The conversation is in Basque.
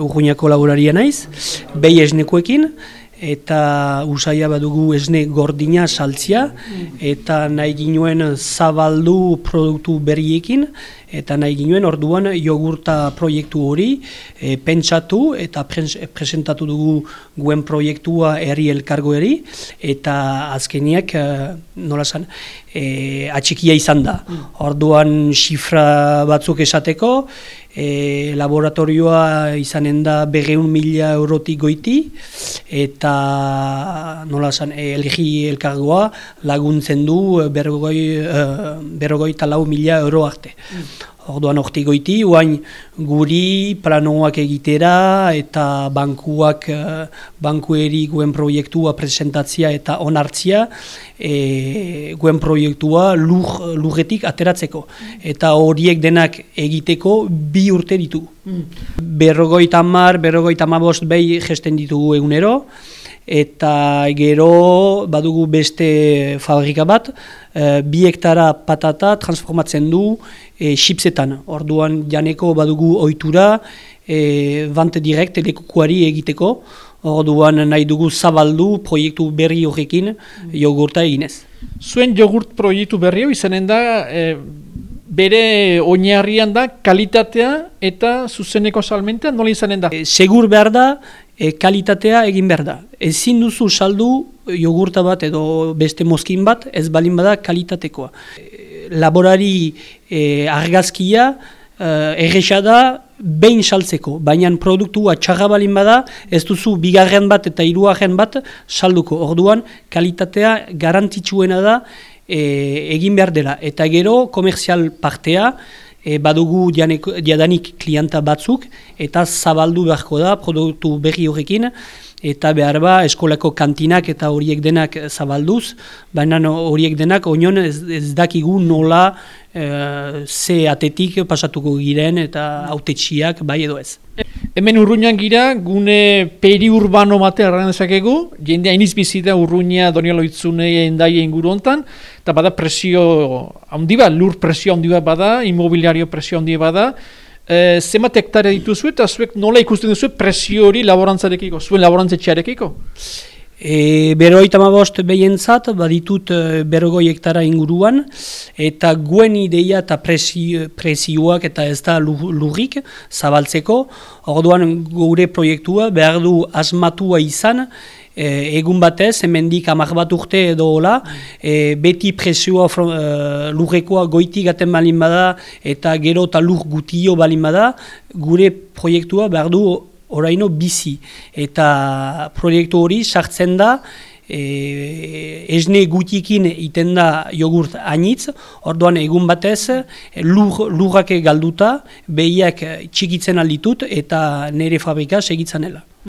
urruñako laboraria naiz, behi esnekoekin, eta usaia badugu esne gordina saltzia, eta nahi ginuen zabaldu produktu berriekin, eta nahi ginuen orduan jogurta proiektu hori e, pentsatu eta presentatu dugu guen proiektua herri elkargoeri eta azkeniak e, nola zan, e, atxikia izan da. Mm. Orduan xifra batzuk esateko, e, laboratorioa izanen da berreun mila eurotik goiti eta nola zan, e, elgi elkargoa laguntzen du berrogoi, e, berrogoi talau mila euro arte. Mm. Orduan orti goiti, uain guri planoak egitera eta bankuak, eh, bankueri guen proiektua presentatzia eta onartzia e, guen proiektua lur, lurretik ateratzeko. Eta horiek denak egiteko bi urte ditu. Mm. Berrogoi tamar, berrogoi tamabost behi gesten ditugu egunero eta gero badugu beste fabrika bat, e, bi hektara patata transformatzen du e, chipsetan. Orduan janeko badugu ohitura e, vante direkt elekukuari egiteko, orduan nahi dugu zabaldu proiektu berri horrekin jogurta eginez. Zuen jogurt proiektu berri hori izanen da, e, bere oinarrian da kalitatea eta zuzeneko salmentea nola izanen da? E, segur behar da, e, kalitatea egin behar da. Ezin duzu saldu jogurta bat edo beste mozkin bat, ez balin bada kalitatekoa. E, laborari e, argazkia e, erresa da behin saltzeko, baina produktua txarra balin bada, ez duzu bigarren bat eta hiruaren bat salduko. Orduan, kalitatea garantitzuena da e, egin behar dela. Eta gero, komerzial partea, e, badugu jadanik klienta batzuk eta zabaldu beharko da produktu berri horrekin eta behar ba eskolako kantinak eta horiek denak zabalduz, baina horiek denak onion ez, ez dakigu nola e, ze atetik pasatuko giren eta autetxiak bai edo ez. Hemen urruñan gira, gune periurbano mate erran dezakegu, jendea iniz bizita urruña doniolo itzune endai inguru hontan, eta bada presio handi bat, lur presio handi bat bada, immobiliario presio handi bada, e, zemat hektare dituzu eta zuek nola ikusten duzu presio hori laborantzarekiko, zuen laborantzetxearekiko? E, berroi tamabost behientzat, baditut e, berrogoi hektara inguruan, eta guen ideia eta presioak eta ez da lurrik zabaltzeko, orduan gure proiektua behar du asmatua izan, e, egun batez, hemendik amak bat urte edo hola, e, beti presioa e, lurrekoa goiti gaten balin bada, eta gero eta lur gutio balin bada, gure proiektua behar du oraino bizi. Eta proiektu hori sartzen da, e, esne gutikin iten da jogurt anitz, orduan egun batez lur, lurrak galduta, behiak txikitzen alditut eta nire fabrika segitzen dela.